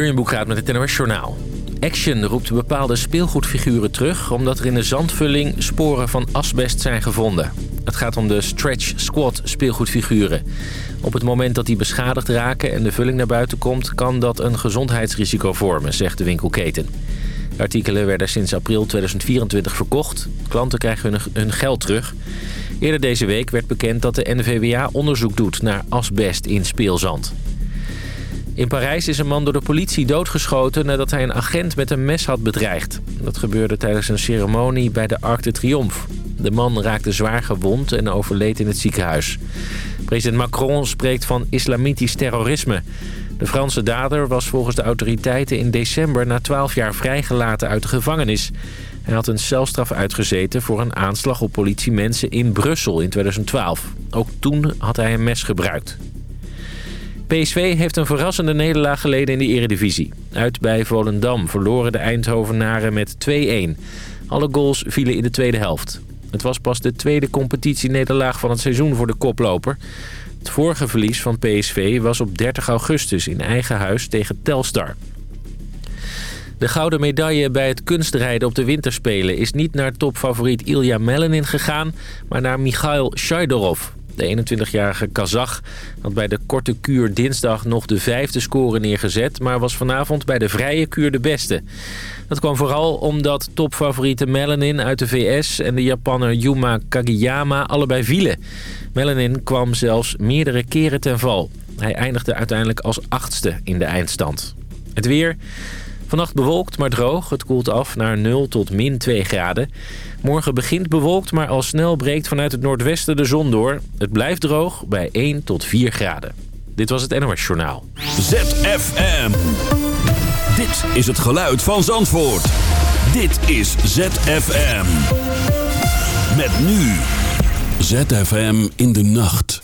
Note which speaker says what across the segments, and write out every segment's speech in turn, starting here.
Speaker 1: Jurjen gaat met het NOS Journaal. Action roept bepaalde speelgoedfiguren terug... omdat er in de zandvulling sporen van asbest zijn gevonden. Het gaat om de Stretch Squad speelgoedfiguren. Op het moment dat die beschadigd raken en de vulling naar buiten komt... kan dat een gezondheidsrisico vormen, zegt de winkelketen. Artikelen werden sinds april 2024 verkocht. Klanten krijgen hun geld terug. Eerder deze week werd bekend dat de NVWA onderzoek doet naar asbest in speelzand. In Parijs is een man door de politie doodgeschoten nadat hij een agent met een mes had bedreigd. Dat gebeurde tijdens een ceremonie bij de Arc de Triomphe. De man raakte zwaar gewond en overleed in het ziekenhuis. President Macron spreekt van islamitisch terrorisme. De Franse dader was volgens de autoriteiten in december na 12 jaar vrijgelaten uit de gevangenis. Hij had een celstraf uitgezeten voor een aanslag op politiemensen in Brussel in 2012. Ook toen had hij een mes gebruikt. PSV heeft een verrassende nederlaag geleden in de eredivisie. Uit bij Volendam verloren de Eindhovenaren met 2-1. Alle goals vielen in de tweede helft. Het was pas de tweede competitienederlaag van het seizoen voor de koploper. Het vorige verlies van PSV was op 30 augustus in eigen huis tegen Telstar. De gouden medaille bij het kunstrijden op de winterspelen... is niet naar topfavoriet Ilja Melenin gegaan, maar naar Michail Shaidorov. De 21-jarige Kazach had bij de korte kuur dinsdag nog de vijfde score neergezet... maar was vanavond bij de vrije kuur de beste. Dat kwam vooral omdat topfavoriete Melanin uit de VS... en de Japanner Yuma Kagiyama allebei vielen. Melanin kwam zelfs meerdere keren ten val. Hij eindigde uiteindelijk als achtste in de eindstand. Het weer... Vannacht bewolkt, maar droog. Het koelt af naar 0 tot min 2 graden. Morgen begint bewolkt, maar al snel breekt vanuit het noordwesten de zon door. Het blijft droog bij 1 tot 4 graden. Dit was het NOS Journaal.
Speaker 2: ZFM. Dit is het geluid van Zandvoort. Dit is ZFM. Met nu. ZFM in de nacht.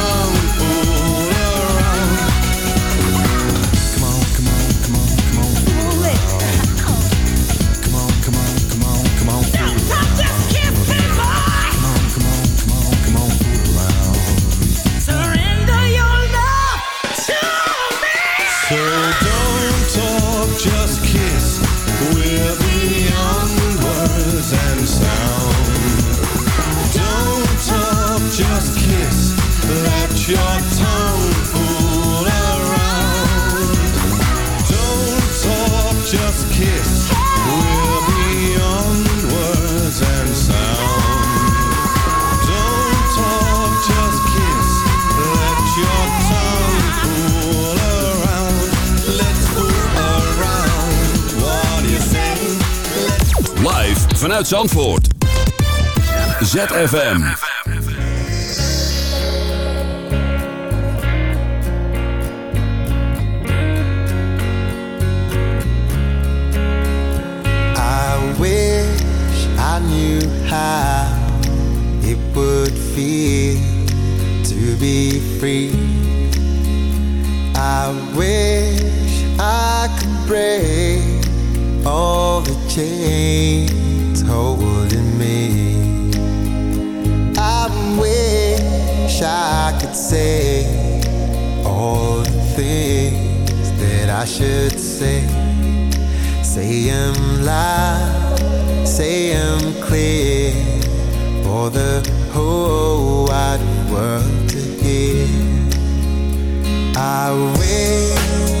Speaker 2: vanuit Zandvoort. ZFM.
Speaker 3: I wish I knew how it would feel to be free. I wish I could break all the chains holding me. I wish I could say all the things that I should say. Say them loud, say them clear for the whole wide world to hear. I wish.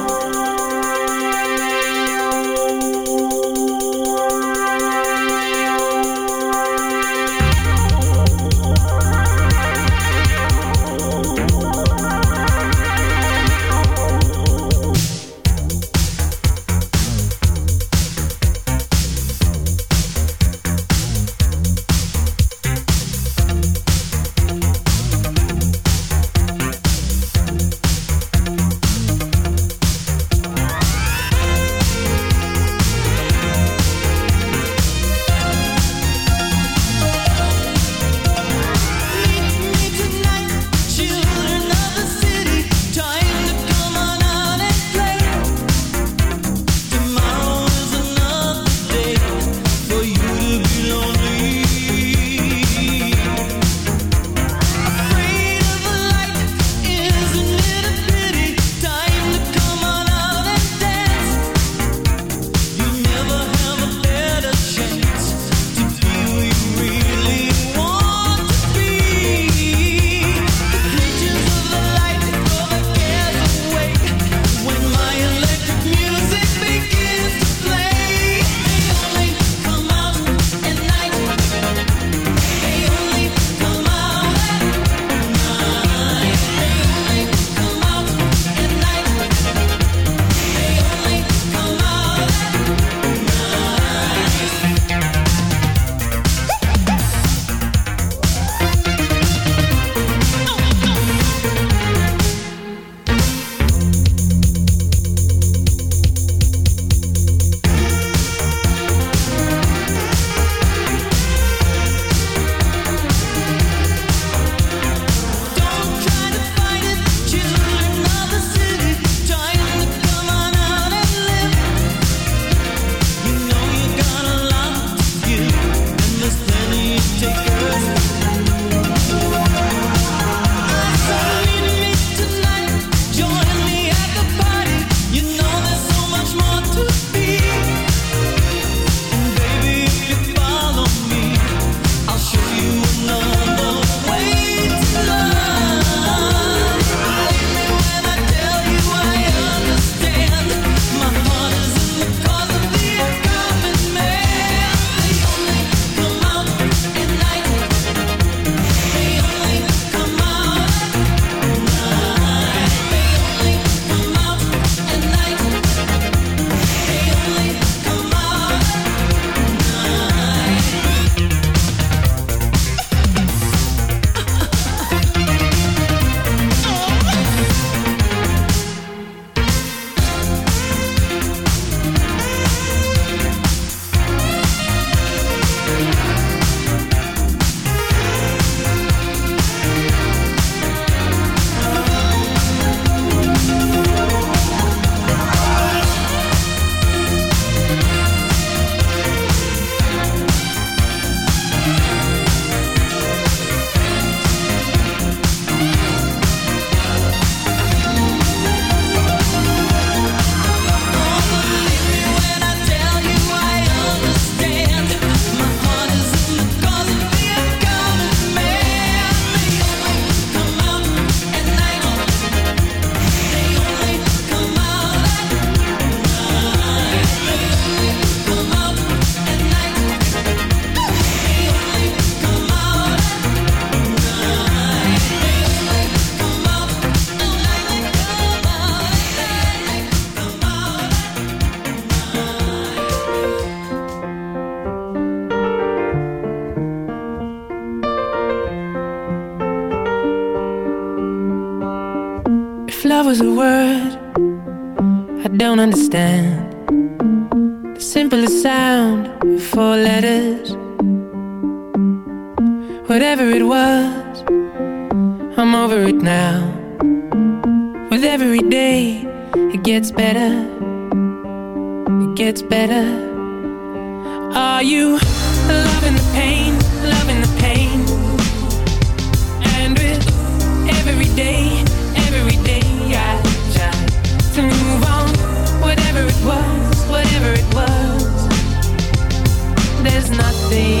Speaker 4: understand the simplest sound of four letters. Whatever it was, I'm over it now. With every day, it gets better. It gets better. Are you? see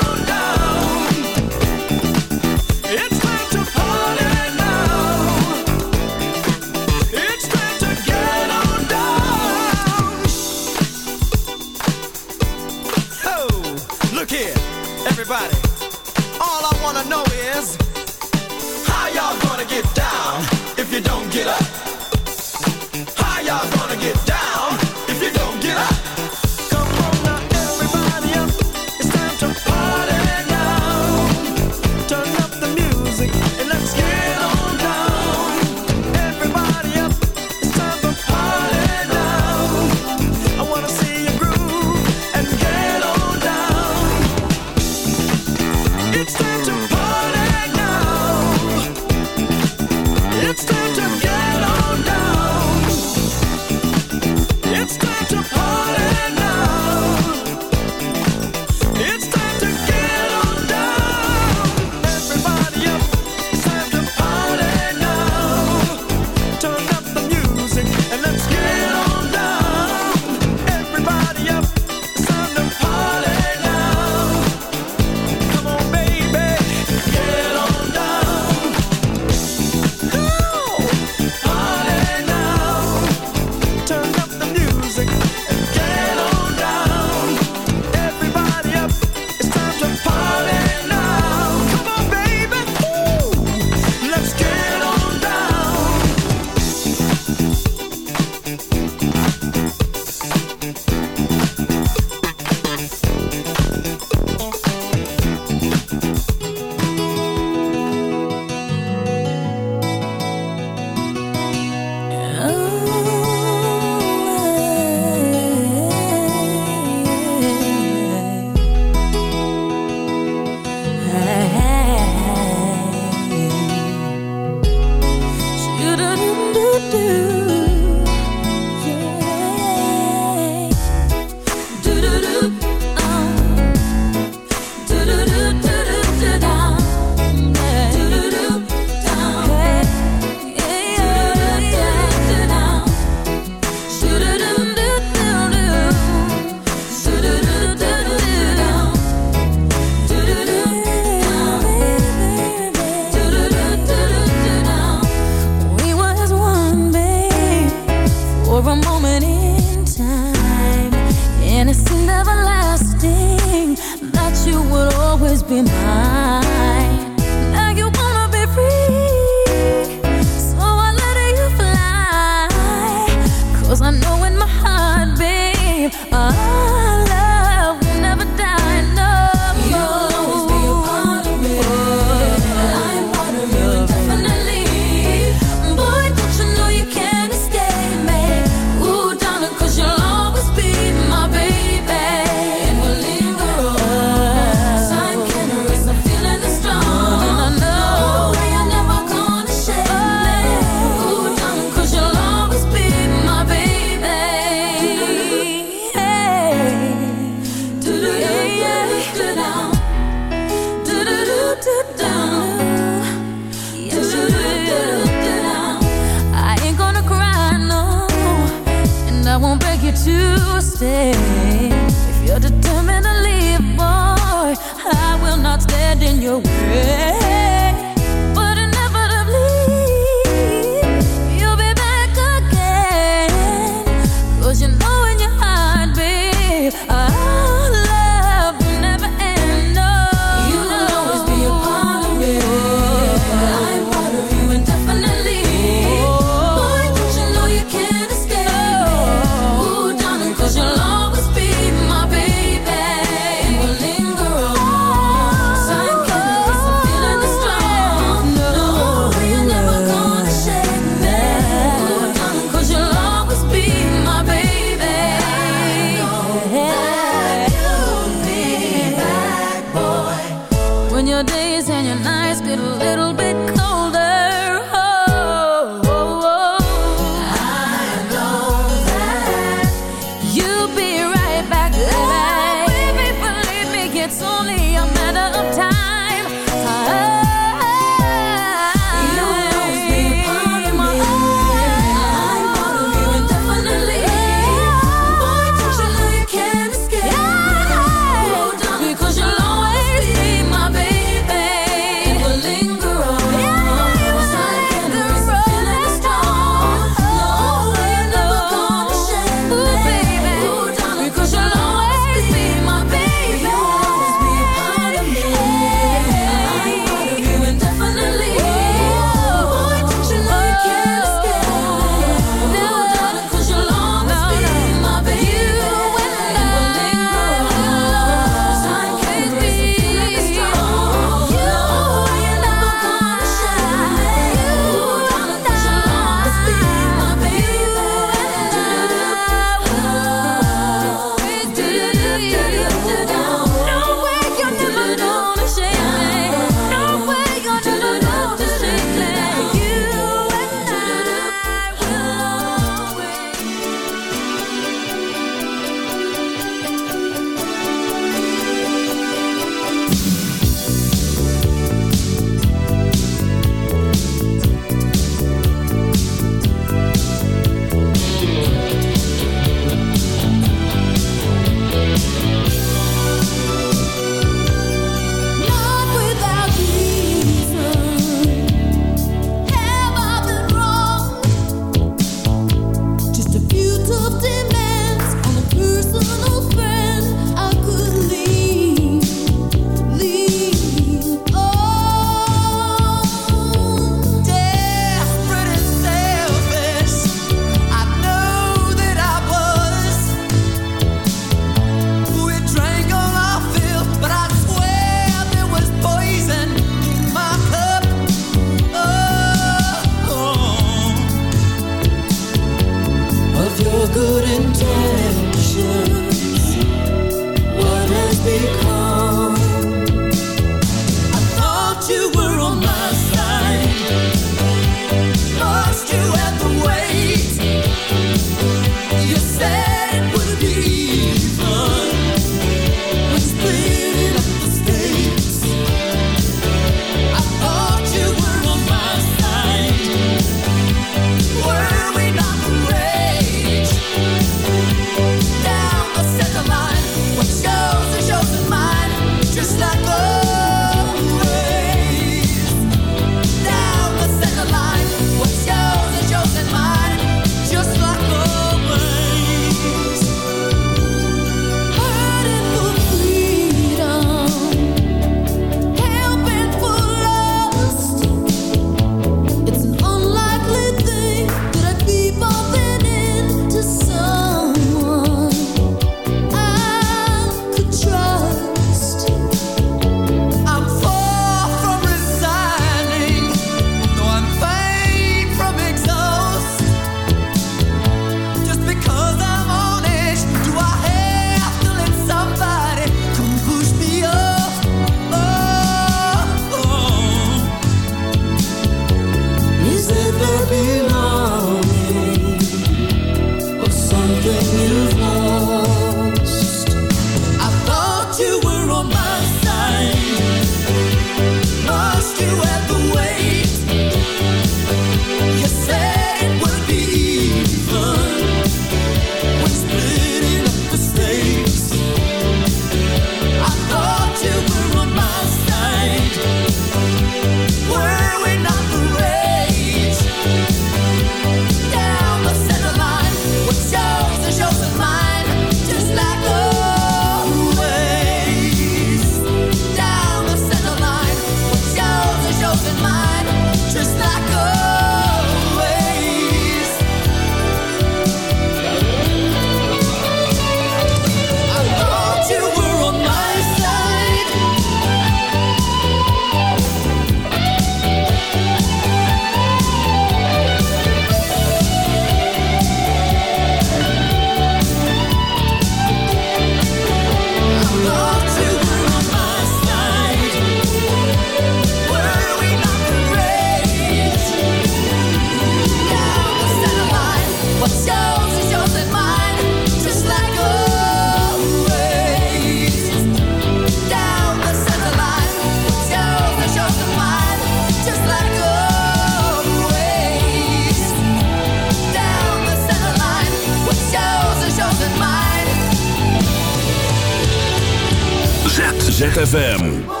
Speaker 5: Club.